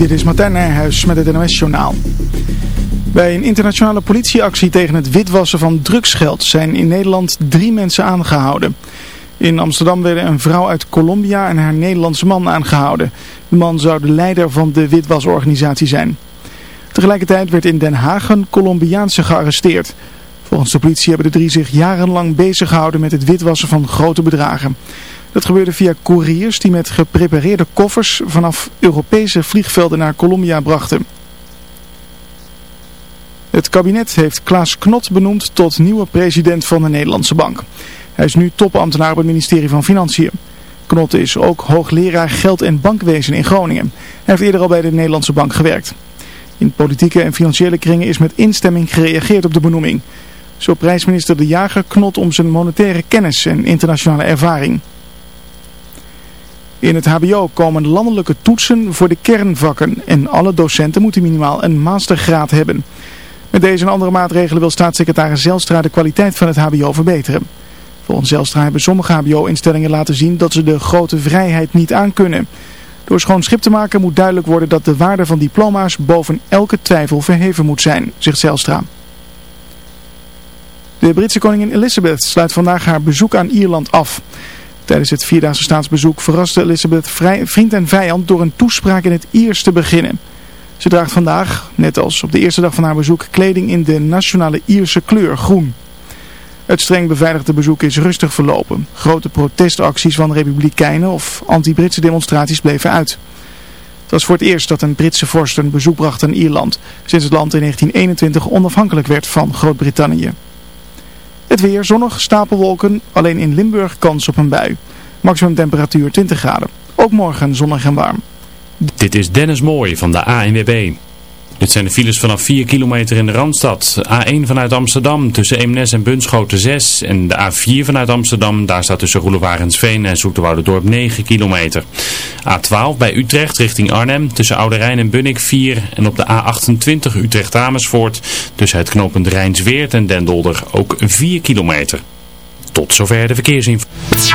Dit is Martijn Nijhuis met het NOS-journaal. Bij een internationale politieactie tegen het witwassen van drugsgeld zijn in Nederland drie mensen aangehouden. In Amsterdam werden een vrouw uit Colombia en haar Nederlandse man aangehouden. De man zou de leider van de witwasorganisatie zijn. Tegelijkertijd werd in Den Haag een Colombiaanse gearresteerd. Volgens de politie hebben de drie zich jarenlang bezig gehouden met het witwassen van grote bedragen. Dat gebeurde via couriers die met geprepareerde koffers vanaf Europese vliegvelden naar Colombia brachten. Het kabinet heeft Klaas Knot benoemd tot nieuwe president van de Nederlandse Bank. Hij is nu topambtenaar op het ministerie van Financiën. Knot is ook hoogleraar geld- en bankwezen in Groningen. Hij heeft eerder al bij de Nederlandse Bank gewerkt. In politieke en financiële kringen is met instemming gereageerd op de benoeming. Zo prijst minister De Jager Knot om zijn monetaire kennis en internationale ervaring. In het hbo komen landelijke toetsen voor de kernvakken en alle docenten moeten minimaal een mastergraad hebben. Met deze en andere maatregelen wil staatssecretaris Zelstra de kwaliteit van het hbo verbeteren. Volgens Zelstra hebben sommige hbo-instellingen laten zien dat ze de grote vrijheid niet aankunnen. Door schoon schip te maken moet duidelijk worden dat de waarde van diploma's boven elke twijfel verheven moet zijn, zegt Zelstra. De Britse koningin Elizabeth sluit vandaag haar bezoek aan Ierland af. Tijdens het vierdaagse staatsbezoek verraste Elizabeth vriend en vijand door een toespraak in het Iers te beginnen. Ze draagt vandaag, net als op de eerste dag van haar bezoek, kleding in de nationale Ierse kleur, groen. Het streng beveiligde bezoek is rustig verlopen. Grote protestacties van republikeinen of anti-Britse demonstraties bleven uit. Het was voor het eerst dat een Britse vorst een bezoek bracht aan Ierland, sinds het land in 1921 onafhankelijk werd van Groot-Brittannië. Weer zonnig, stapelwolken, alleen in Limburg kans op een bui. Maximum temperatuur 20 graden. Ook morgen zonnig en warm. Dit is Dennis Mooij van de ANWB. Dit zijn de files vanaf 4 kilometer in de Randstad. A1 vanuit Amsterdam tussen Eemnes en Bunschoten 6. En de A4 vanuit Amsterdam, daar staat tussen Roelewarensveen en Zoeterwoudendorp 9 kilometer. A12 bij Utrecht richting Arnhem tussen Oude Rijn en Bunnik 4. En op de A28 Utrecht-Amersfoort tussen het knooppunt Rijnsweert en Dendolder ook 4 kilometer. Tot zover de verkeersinformatie.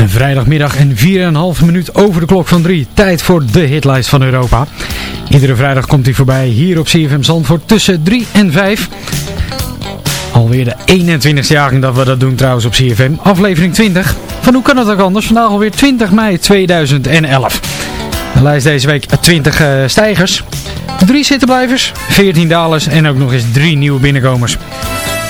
Een vrijdagmiddag en 4,5 minuut over de klok van 3. Tijd voor de hitlijst van Europa. Iedere vrijdag komt hij voorbij hier op CFM Zandvoort tussen 3 en 5. Alweer de 21ste jaring dat we dat doen trouwens op CFM. Aflevering 20. Van hoe kan het ook anders? Vandaag alweer 20 mei 2011. De lijst deze week 20 uh, stijgers. 3 zittenblijvers, 14 dalers en ook nog eens 3 nieuwe binnenkomers.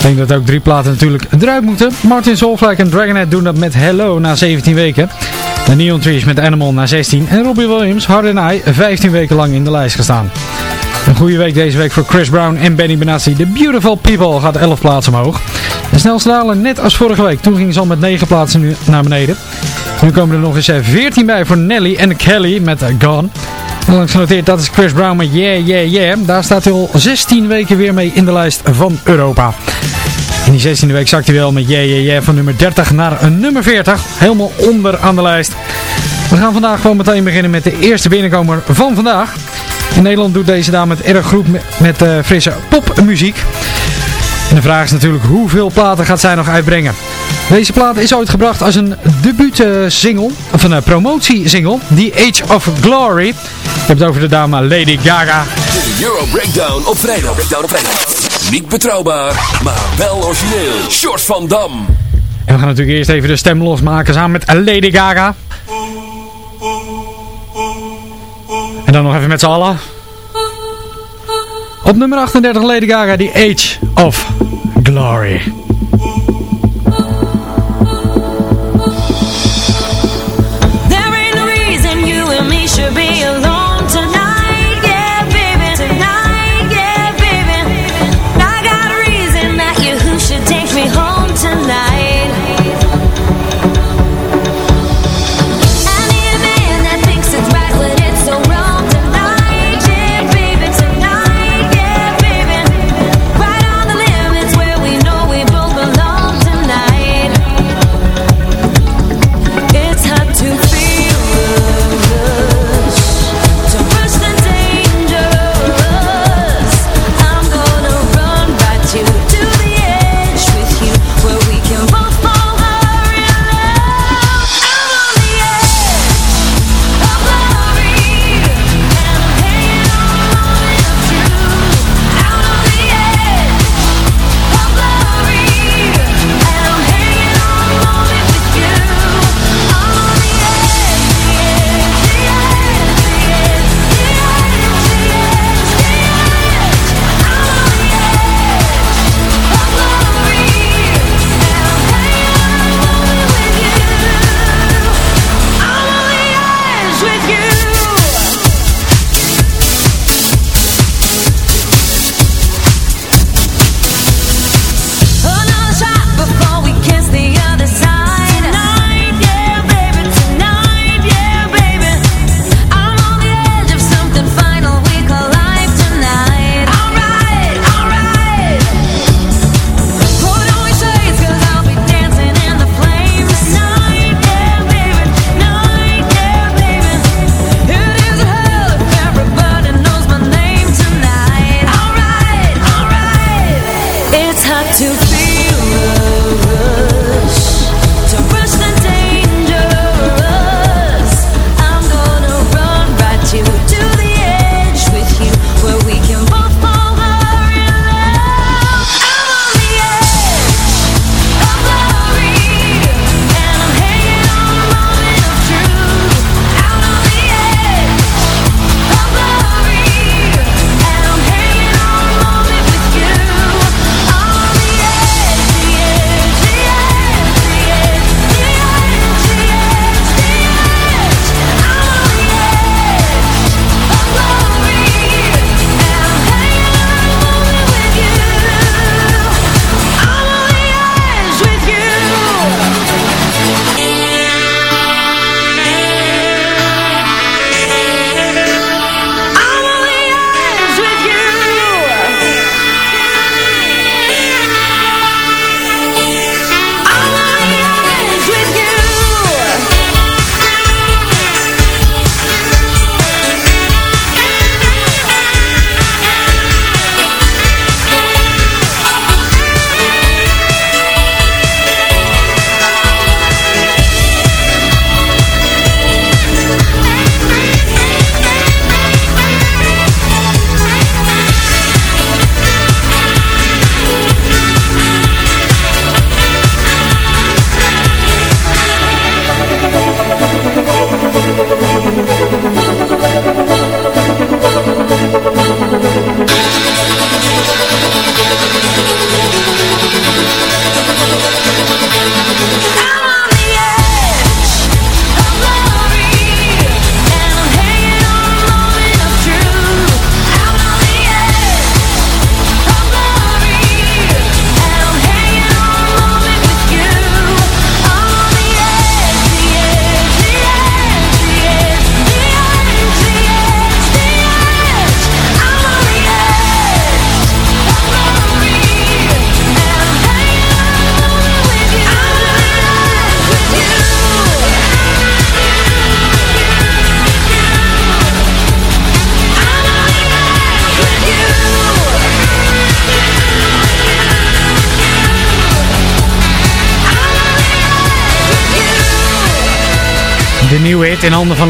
Ik denk dat ook drie platen natuurlijk eruit moeten. Martin Solveig en Dragonhead doen dat met Hello na 17 weken. De Neon Trees met Animal na 16. En Robbie Williams, Hard and I, 15 weken lang in de lijst gestaan. Een goede week deze week voor Chris Brown en Benny Benassi. The Beautiful People gaat 11 plaatsen omhoog. De snelste dalen net als vorige week. Toen ging ze al met 9 plaatsen naar beneden. Nu komen er nog eens 14 bij voor Nelly en Kelly met Gone. En langs genoteerd, dat is Chris Brown met Yeah Yeah Yeah. Daar staat hij al 16 weken weer mee in de lijst van Europa. In die 16e week zakt hij wel met Yeah Yeah Yeah van nummer 30 naar nummer 40. Helemaal onder aan de lijst. We gaan vandaag gewoon meteen beginnen met de eerste binnenkomer van vandaag. In Nederland doet deze dame het erg goed met, met uh, frisse popmuziek. En de vraag is natuurlijk hoeveel platen gaat zij nog uitbrengen. Deze plaat is ooit gebracht als een debuutsingle, of een promotiesingle, The Age of Glory. Ik heb het over de dame Lady Gaga. De Euro Breakdown op vrijdag. Breakdown op vrijdag. Niet betrouwbaar, maar wel origineel. Short van Dam. En we gaan natuurlijk eerst even de stem losmaken samen met Lady Gaga. En dan nog even met z'n allen. Op nummer 38 Lady Gaga, The Age of Glory.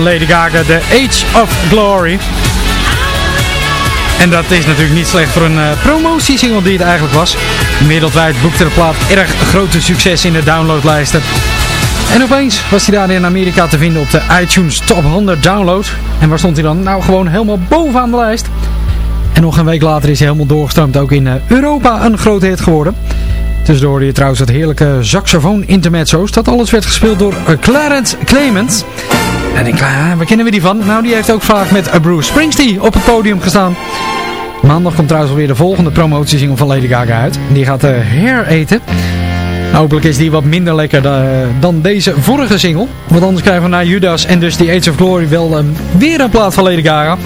Lady Gaga, The Age of Glory. En dat is natuurlijk niet slecht voor een uh, promotiesingle die het eigenlijk was. Wereldwijd boekte de plaat erg grote succes in de downloadlijsten. En opeens was hij daar in Amerika te vinden op de iTunes Top 100 Download. En waar stond hij dan? Nou, gewoon helemaal bovenaan de lijst. En nog een week later is hij helemaal doorgestroomd ook in eh, Europa een grote hit geworden. Tussendoor je trouwens het heerlijke saxofoon intermezzo's. Dat alles werd gespeeld door eh, Clarence Clement. En ik, waar kennen we die van? Nou, die heeft ook vaak met eh, Bruce Springsteen op het podium gestaan. Maandag komt trouwens alweer de volgende promotiesingle van Lady Gaga uit. Die gaat uh, Hair eten. Hopelijk is die wat minder lekker dan deze vorige single. Want anders krijgen we na Judas en dus The Age of Glory wel weer een plaat van Lady Gaga.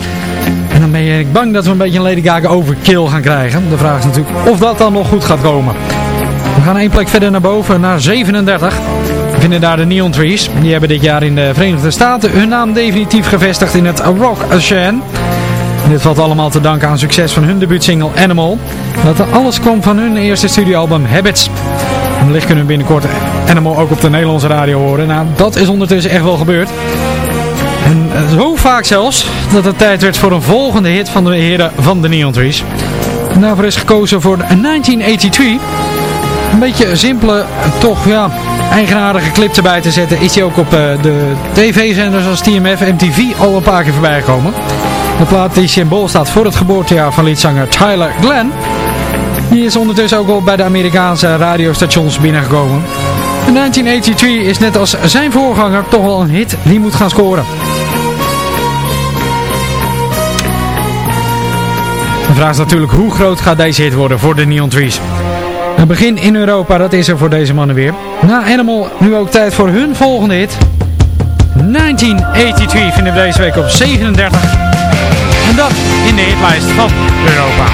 En dan ben ik bang dat we een beetje een Lady Gaga overkill gaan krijgen. De vraag is natuurlijk of dat dan nog goed gaat komen. We gaan één plek verder naar boven, naar 37. Vinden daar de Neon Trees. Die hebben dit jaar in de Verenigde Staten hun naam definitief gevestigd in het Rock Ocean. Dit valt allemaal te danken aan succes van hun debuutsingle Animal. Dat alles kwam van hun eerste studioalbum Habits. En wellicht kunnen we binnenkort Animal ook op de Nederlandse radio horen. Nou, dat is ondertussen echt wel gebeurd. En eh, zo vaak zelfs dat het tijd werd voor een volgende hit van de heren van de Neon Trees. En daarvoor is gekozen voor 1983. Een beetje simpele, toch ja, eigenaardige clip erbij te zetten. Is hij ook op uh, de tv-zenders als TMF, MTV al een paar keer voorbij gekomen. De plaat die symbool staat voor het geboortejaar van liedzanger Tyler Glenn. Die is ondertussen ook al bij de Amerikaanse radiostations binnengekomen. 1983 is net als zijn voorganger toch wel een hit die moet gaan scoren. De vraag is natuurlijk hoe groot gaat deze hit worden voor de Neon Trees. Een begin in Europa, dat is er voor deze mannen weer. Na Animal nu ook tijd voor hun volgende hit. 1983 vinden we deze week op 37. En dat in de hitlijst van Europa.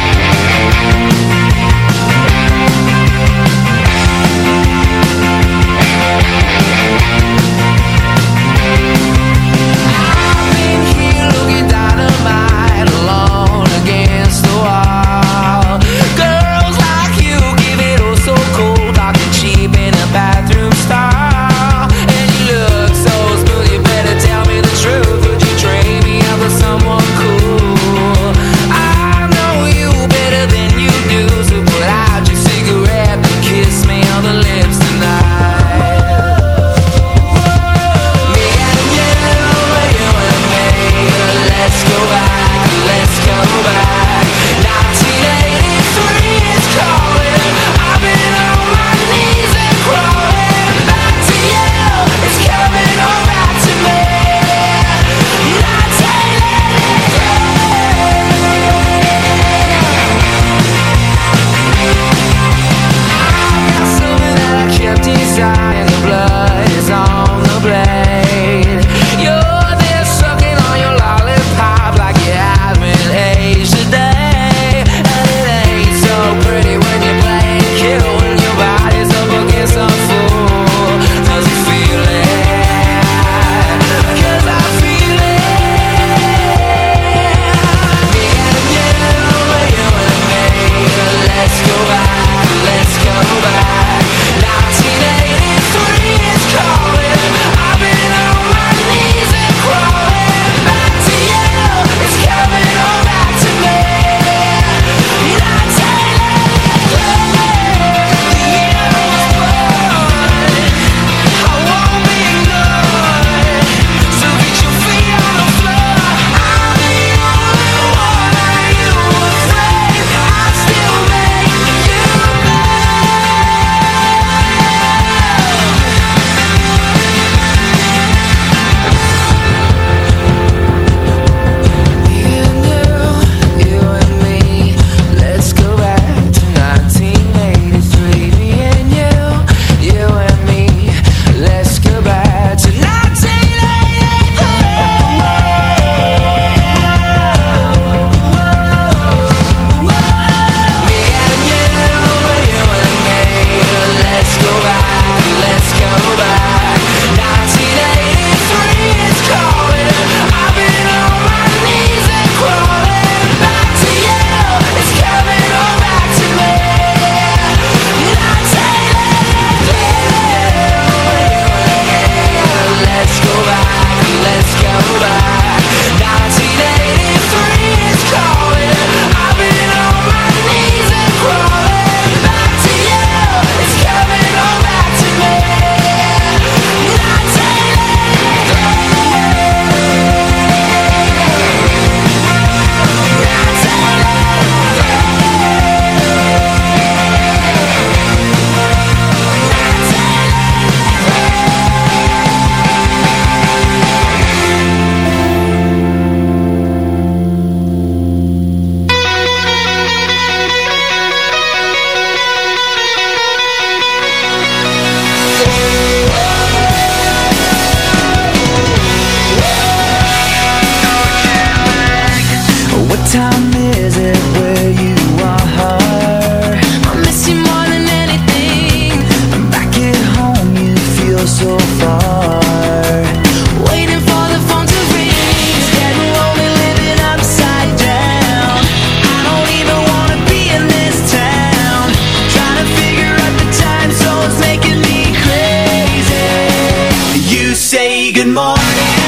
Goodbye.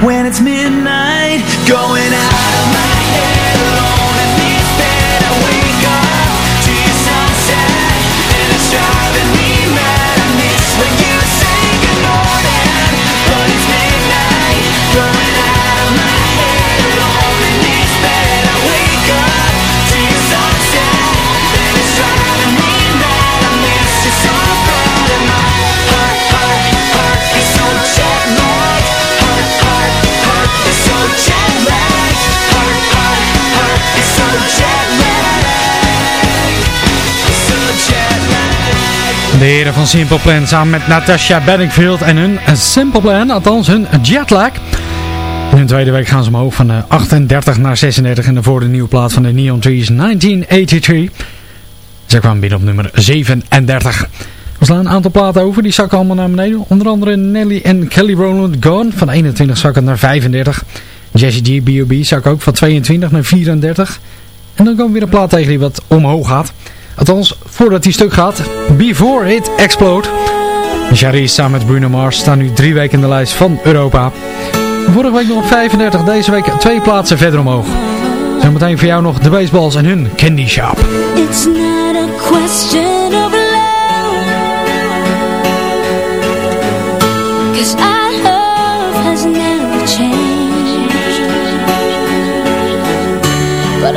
De van Simple Plan samen met Natasha Bedingfield en hun Simple Plan, althans hun jetlag. In hun tweede week gaan ze omhoog van 38 eh, naar 36 en voor de nieuwe plaat van de Neon Trees 1983. Ze kwamen binnen op nummer 37. We slaan een aantal platen over, die zakken allemaal naar beneden. Onder andere Nelly en Kelly Rowland Gone van 21 zakken naar 35. Jesse G, B.O.B. zak ook van 22 naar 34. En dan komen we weer een plaat tegen die wat omhoog gaat. Althans, voordat hij stuk gaat, Before It Explode. Jari samen met Bruno Mars staan nu drie weken in de lijst van Europa. Vorige week nog op 35, deze week twee plaatsen verder omhoog. Zometeen voor jou nog de baseballs en hun candy shop. It's not a question of love Cause our love has never changed But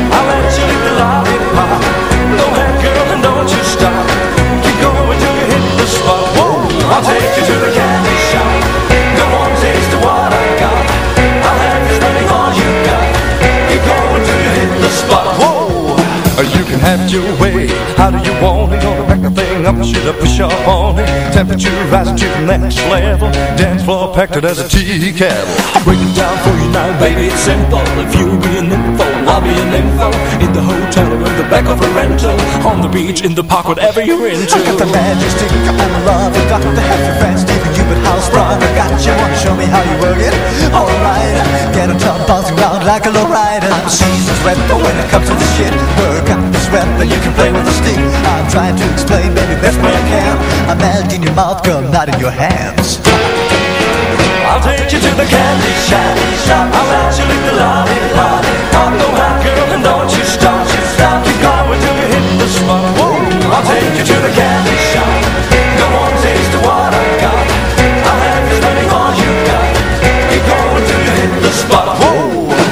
Have your way. How do you want it? Gonna back the thing up, should I push up on it? Temperature rising to the next level. Dance floor packed it as a tea kettle. Break it down for you now, baby. It's simple. If you be an info, I'll be an info. In the hotel or in the back of a rental. On the beach, in the park, whatever you're into. I got the magic I'm in love. I got to have your friends, Stevie, you but house. I got you, wanna show me how you work it? Alright, get a top bouncing around like a low rider. I'm a seasoned sweat, but when it comes to the shit, work out sweat, then you can play with the stick. I'm trying to explain, baby, best way I can. I'm melt in your mouth, girl, not in your hands. I'll take you to the candy shop. I'll let you lick the lollipop. I'll go girl, and don't you stop. stop, Keep going till you hit the spot. Whoa! I'll take you to the candy shop. Go on, taste what I got. I'll have you spending all you got. Keep going till you hit the spot. Whoa!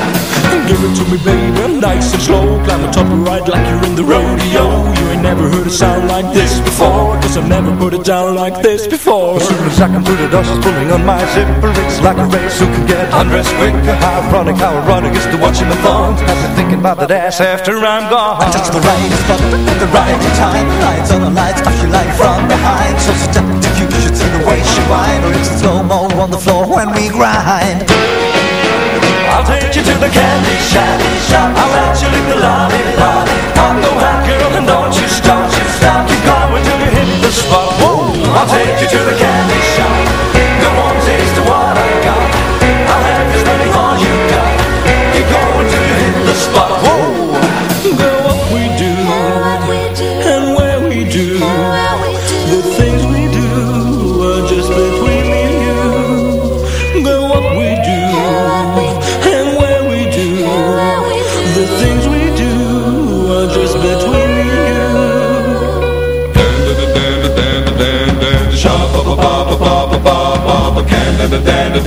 Give it to me, baby, nice and slow Climb on top and ride like you're in the rodeo. You ain't never heard a sound like this before. Cause I've never put it down like this before. As soon as I come through the door, she's pulling on my zipper It's like a race who can get undressed quicker. How ironic, how ironic is to watching the thongs Got me thinking about that ass after I'm gone. I touch the right spot at the right time. Lights on the lights, touch you like from behind. So seductive, you should see the way she whine. Or it's a slow-mo on the floor when we grind I'll take you to the candy shop. I'll let you lick the lollipop. I'll go out, girl, and don't you stop. you stop. Keep going till you hit the spot. Whoa! I'll take you to the candy shop. Taste what I got. I'll you you hit the spot. Whoa!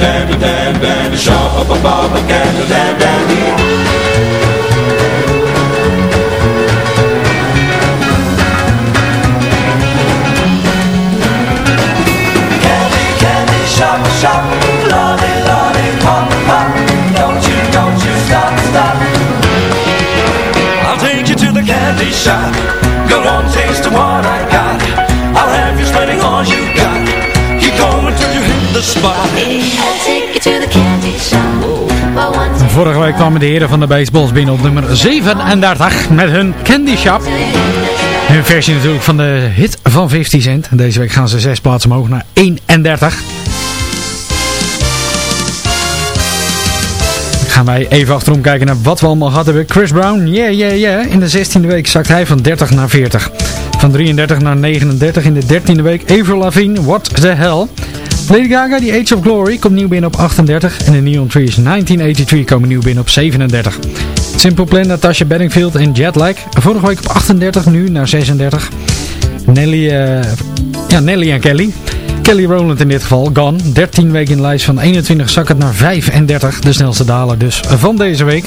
Canada dan dan dan dan dan Shop shop, shop, lolly, lolly, pop. Don't you, don't you stop, stop. I'll take you to the candy shop. Go on, taste what I got. I'll have you spending all you got. Keep going till you hit the spot. Vorige week kwamen de heren van de baseballs binnen op nummer 37 met hun Candy Shop. Hun versie natuurlijk van de hit van 50 Cent. Deze week gaan ze zes plaatsen omhoog naar 31. Gaan wij even achterom kijken naar wat we allemaal gehad hebben. Chris Brown, yeah, yeah, yeah. In de 16e week zakt hij van 30 naar 40. Van 33 naar 39 in de 13e week. Avril Lavigne, what the hell. Lady Gaga, The Age of Glory, komt nieuw binnen op 38. En de Neon Trees 1983 komen nieuw binnen op 37. Simple Plan, Natasha Bedingfield en Jetlag. Vorige week op 38, nu naar 36. Nelly, eh, ja, Nelly en Kelly. Kelly Rowland in dit geval, Gone. 13 weken in de lijst van 21 zak het naar 35. De snelste daler dus van deze week.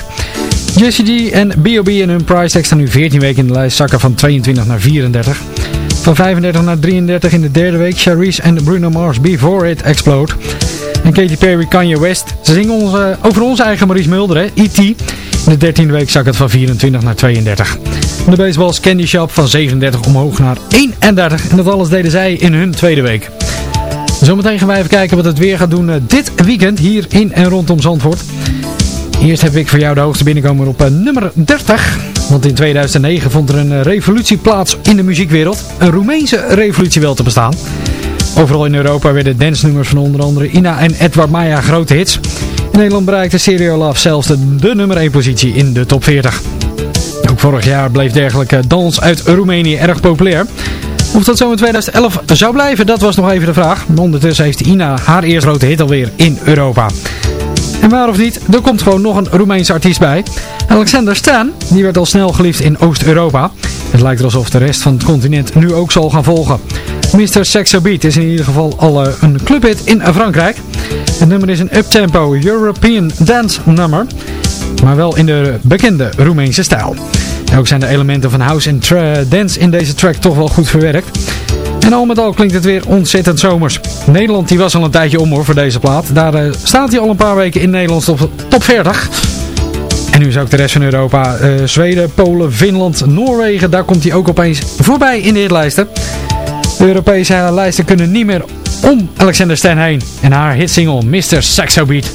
Jesse G en B.O.B. en hun price tag staan nu 14 weken in de lijst, zakken van 22 naar 34. Van 35 naar 33 in de derde week, Charisse en Bruno Mars Before It Explode. En Katy Perry, Kanye West. Ze zingen onze, over onze eigen Maurice Mulder, hè, E.T. In de dertiende week zak het van 24 naar 32. De baseballs Candy Shop van 37 omhoog naar 31. En dat alles deden zij in hun tweede week. Zometeen gaan wij even kijken wat het weer gaat doen eh, dit weekend hier in en rondom Zandvoort. Eerst heb ik voor jou de hoogste binnenkomer op eh, nummer 30. Want in 2009 vond er een eh, revolutie plaats in de muziekwereld. Een Roemeense revolutie wel te bestaan. Overal in Europa werden dancenummers van onder andere Ina en Edward Maya grote hits. In Nederland bereikte Stereo Love zelfs de, nummer 1 positie in de top 40. Ook vorig jaar bleef dergelijke dans uit Roemenië erg populair. Of dat zo in 2011 zou blijven, dat was nog even de vraag. Ondertussen heeft Ina haar eerste grote hit alweer in Europa. En waar of niet, er komt gewoon nog een Roemeense artiest bij. Alexander Stan, die werd al snel geliefd in Oost-Europa. Het lijkt er alsof de rest van het continent nu ook zal gaan volgen. Mr. Sexo Beat is in ieder geval al uh, een clubhit in Frankrijk. Het nummer is een uptempo European dance nummer, maar wel in de bekende Roemeense stijl. Ook zijn de elementen van house en dance in deze track toch wel goed verwerkt. En al met al klinkt het weer ontzettend zomers. Nederland die was al een tijdje om hoor voor deze plaat. Daar uh, staat hij al een paar weken in Nederland op top 40. En nu is ook de rest van Europa, uh, Zweden, Polen, Finland, Noorwegen, daar komt hij ook opeens voorbij in de hitlijsten. De Europese lijsten kunnen niet meer om Alexander Stan heen. En haar hitsingle Mr. Saxo Beat.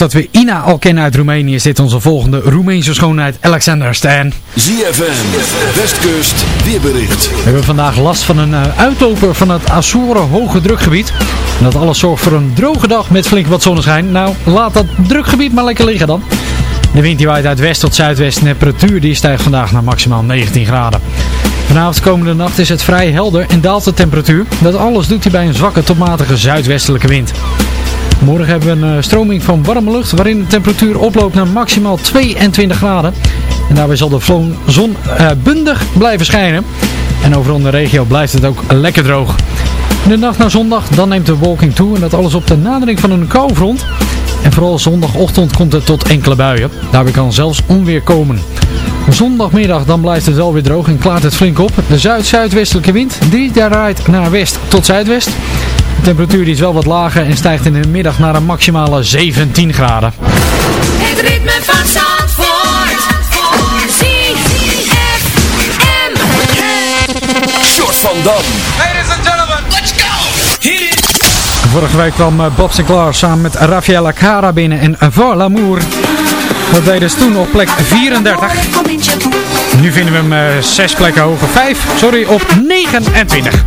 Dat we Ina al kennen uit Roemenië, zit onze volgende Roemeense schoonheid Alexander Stan. ZFM, Westkust, weerbericht. We hebben vandaag last van een uh, uitloper van het Azoren hoge drukgebied. En dat alles zorgt voor een droge dag met flink wat zonneschijn. Nou, laat dat drukgebied maar lekker liggen dan. De wind die waait uit west tot zuidwest. De temperatuur die stijgt vandaag naar maximaal 19 graden. Vanavond komende nacht is het vrij helder en daalt de temperatuur. Dat alles doet hij bij een zwakke tot matige zuidwestelijke wind. Morgen hebben we een eh, stroming van warme lucht waarin de temperatuur oploopt naar maximaal 22 graden. En daarbij zal de zon uh, bundig blijven schijnen. En overal in de regio blijft het ook lekker droog. De nacht naar zondag dan neemt de wolking toe en dat alles op de nadering van een koufront. En vooral zondagochtend komt het tot enkele buien. Daarbij kan zelfs onweer komen. Zondagmiddag dan blijft het wel weer droog en klaart het flink op. De zuid-zuidwestelijke wind die draait naar west tot zuidwest. De temperatuur is wel wat lager en stijgt in de middag naar een maximale 17 graden. Het ritme van Zandvoort. ZFM. Short van Dam. Ladies and gentlemen, let's go. Hier is... Vorige week kwam eh, Bob Sinclair samen met Rafaela Cara binnen in Var Lamour. Dat deden ze toen op plek 34. Nu vinden we hem eh, 6 plekken hoger. 5, sorry, op 29.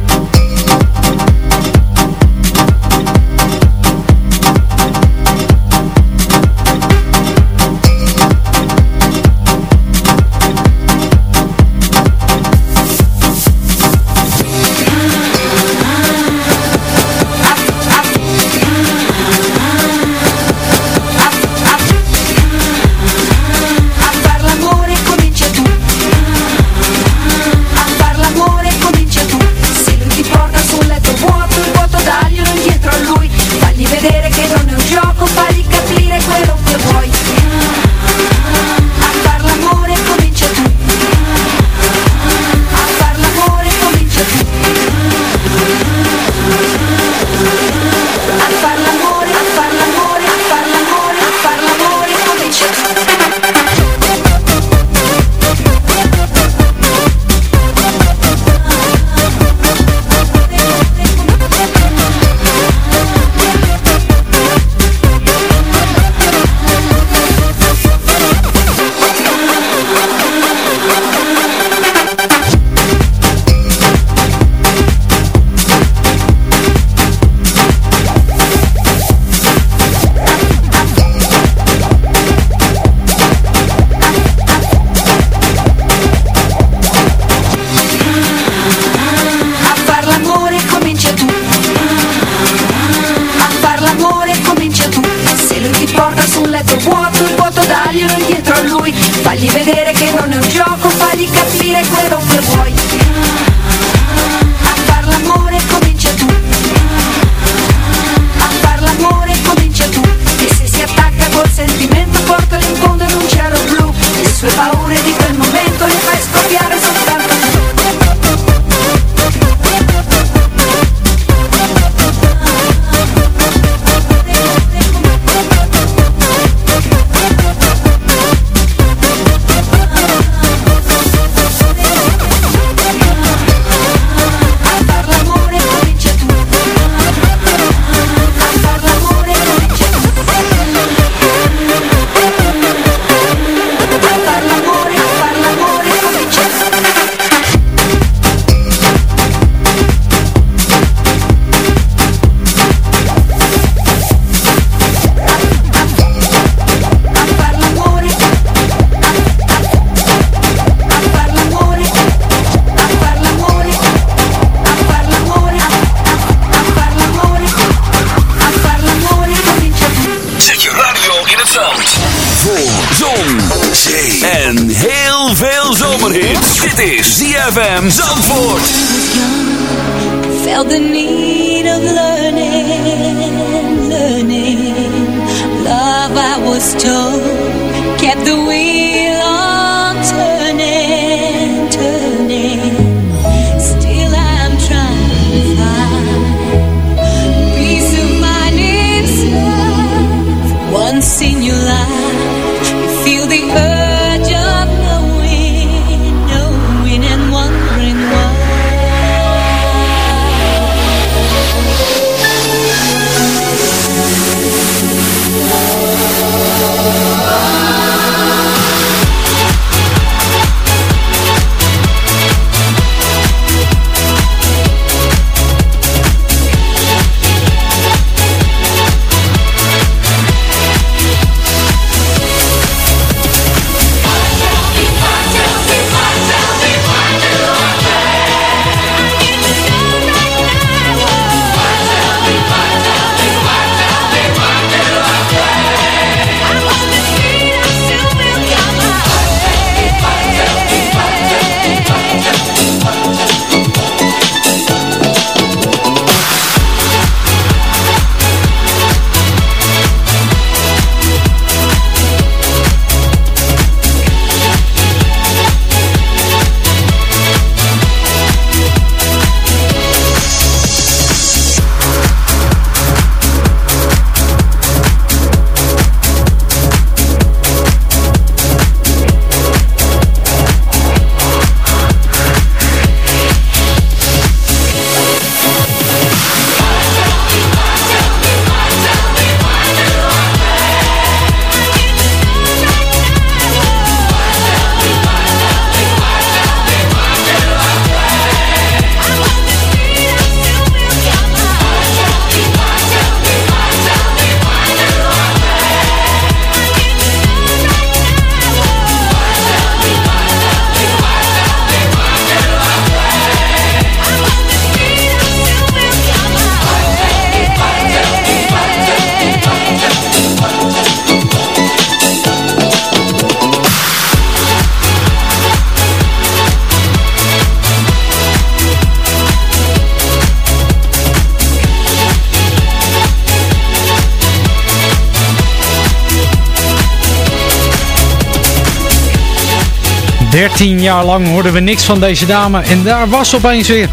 13 jaar lang hoorden we niks van deze dame en daar was opeens weer.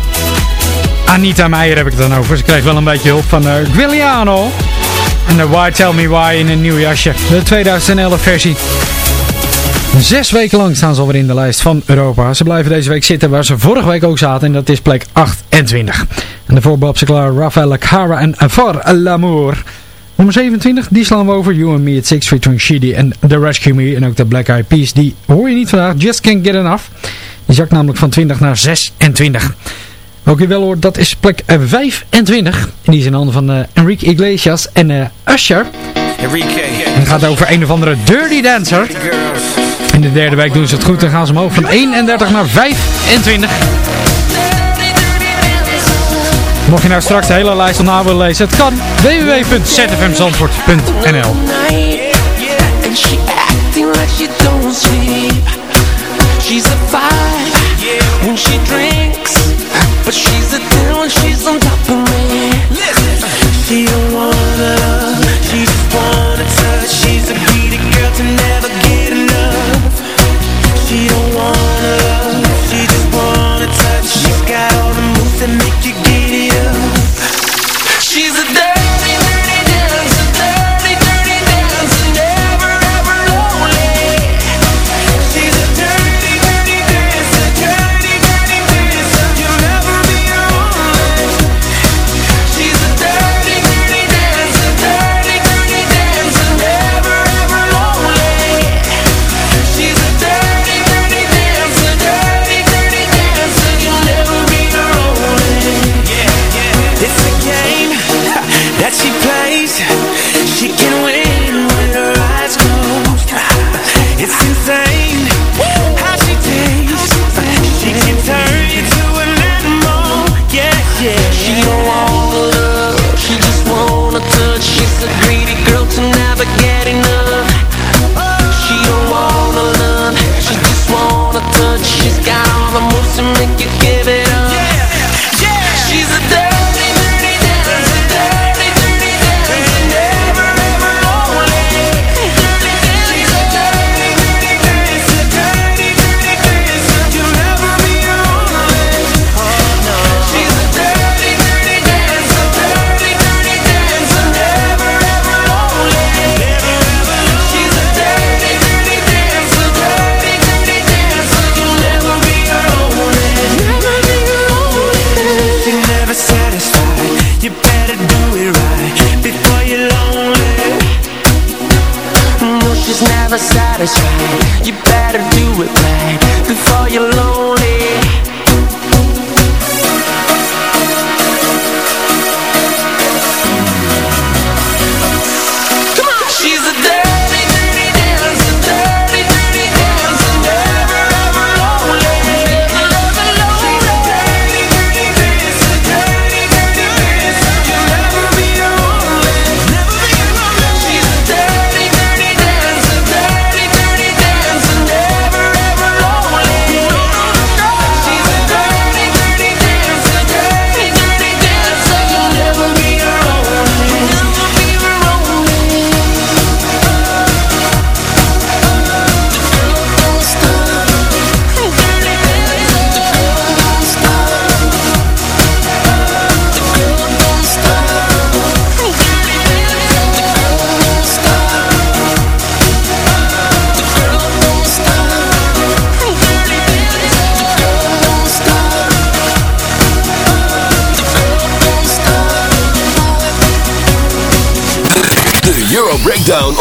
Anita Meijer heb ik het dan over. Ze kreeg wel een beetje hulp van uh, Giuliano. En de Why Tell Me Why in een nieuw jasje. De 2011 versie. Zes weken lang staan ze alweer in de lijst van Europa. Ze blijven deze week zitten waar ze vorige week ook zaten. En dat is plek 28. En de Bob klaar Rafael Cara en For L'Amour. Nummer 27, die slaan we over. You and Me at 6 featuring Sheedy en The Rescue Me. En ook de Black Eyed Peas, die hoor je niet vandaag. Just Can't Get Enough. Die zakt namelijk van 20 naar 26. Ook je wel hoort, dat is plek 25. En die is in handen van uh, Enrique Iglesias en uh, Usher. Enrique. En het gaat over een of andere Dirty Dancer. In de derde week doen ze het goed en gaan ze omhoog van 31 naar 25. Mocht je nou straks de hele lijst al na willen lezen, het kan www.zfmzandvoort.nl She's a five when she drinks But she's a ten when she's on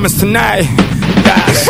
Promise tonight.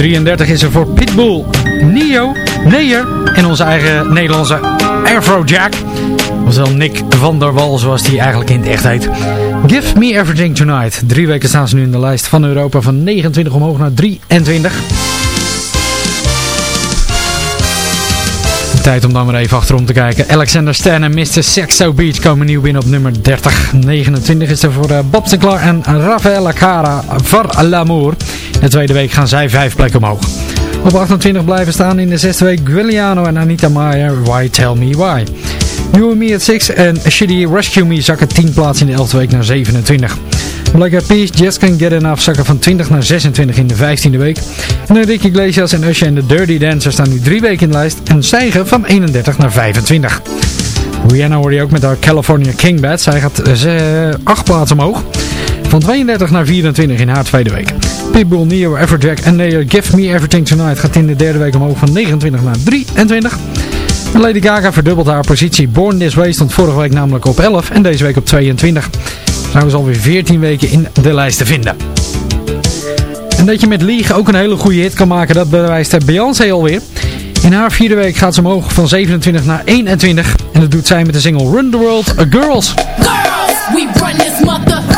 33 is er voor Pitbull, Nio, Neer en onze eigen Nederlandse Afrojack. Oftewel Nick van der Wal, zoals hij eigenlijk in het echt heet. Give Me Everything Tonight. Drie weken staan ze nu in de lijst van Europa van 29 omhoog naar 23. Tijd om dan maar even achterom te kijken. Alexander Stan en Mr. Sexo Beach komen nieuw binnen op nummer 30. 29 is er voor eh, Bob Sinclair en Rafaela Cara voor L'Amour. In de tweede week gaan zij vijf plekken omhoog. Op 28 blijven staan in de zesde week Guiliano en Anita Maya, Why Tell Me Why. You and Me at 6 en Shitty Rescue Me zakken 10 plaatsen in de 11e week naar 27. Black Eyed Peas, Just Get Enough zakken van 20 naar 26 in de 15e week. En Enrique Iglesias en Usher en de Dirty Dancer staan nu 3 weken in de lijst en stijgen van 31 naar 25. Rihanna hoorde je ook met haar California King Bad. Zij gaat 8 plaatsen omhoog. Van 32 naar 24 in haar tweede week. Pitbull, Neo, Everjack en Neo Give Me Everything Tonight gaat in de derde week omhoog van 29 naar 23. Lady Gaga verdubbelt haar positie. Born This Way stond vorige week namelijk op 11 en deze week op 22. Trouwens alweer 14 weken in de lijst te vinden. En dat je met League ook een hele goede hit kan maken, dat bewijst Beyoncé alweer. In haar vierde week gaat ze omhoog van 27 naar 21. En dat doet zij met de single Run The World, A Girls. Girls, we run this mother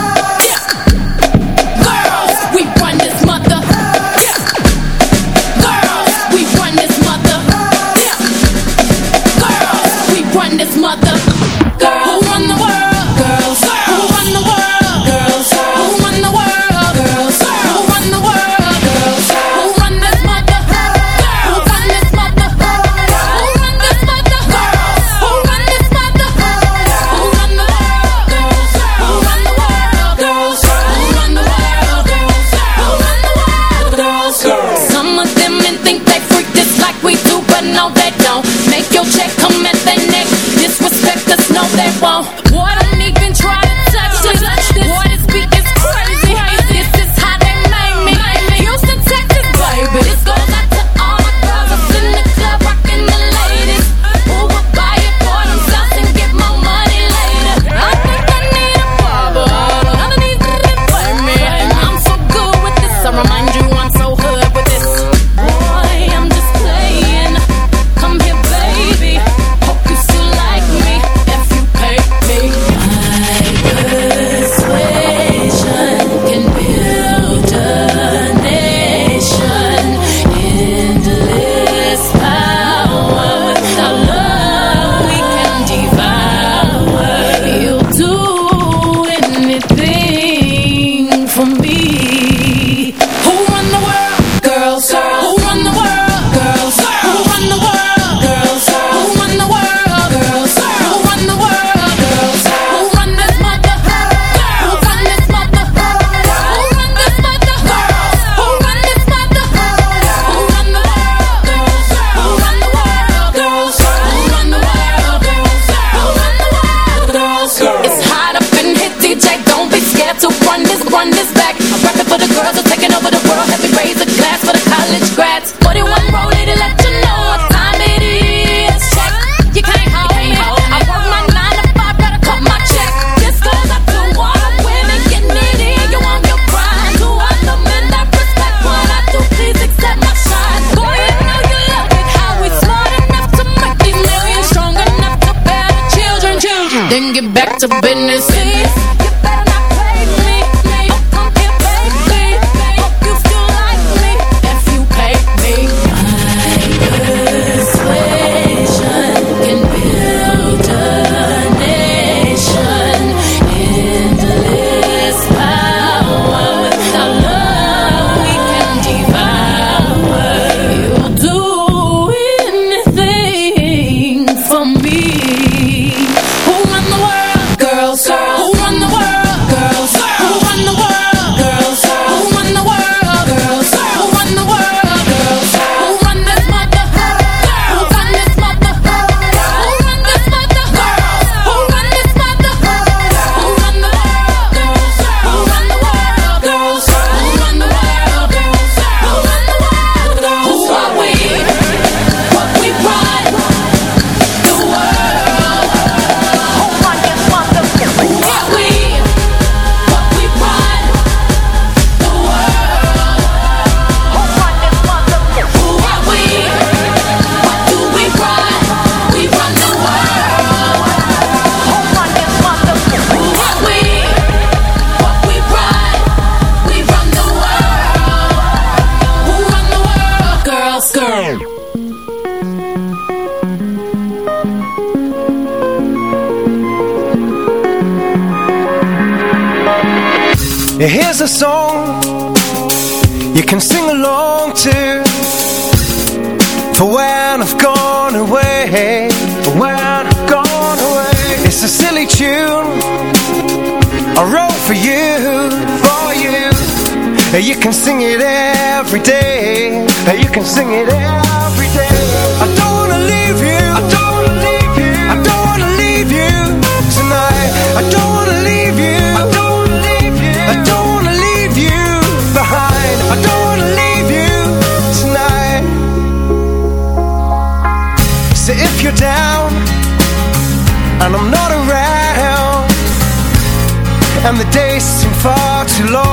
And the days seem far too long.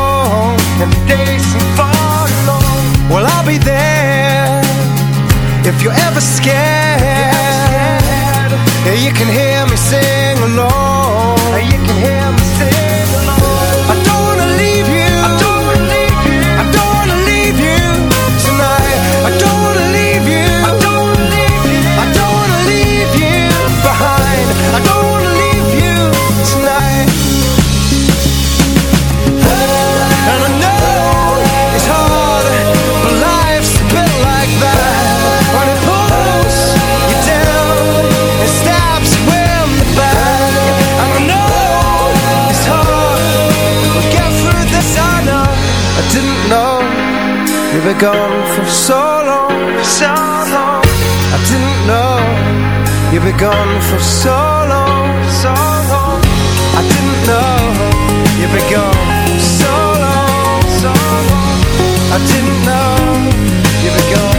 Were gone for so long, so long. I didn't know you were gone for so long, so long. I didn't know you were gone for so long, so long. I didn't know you were gone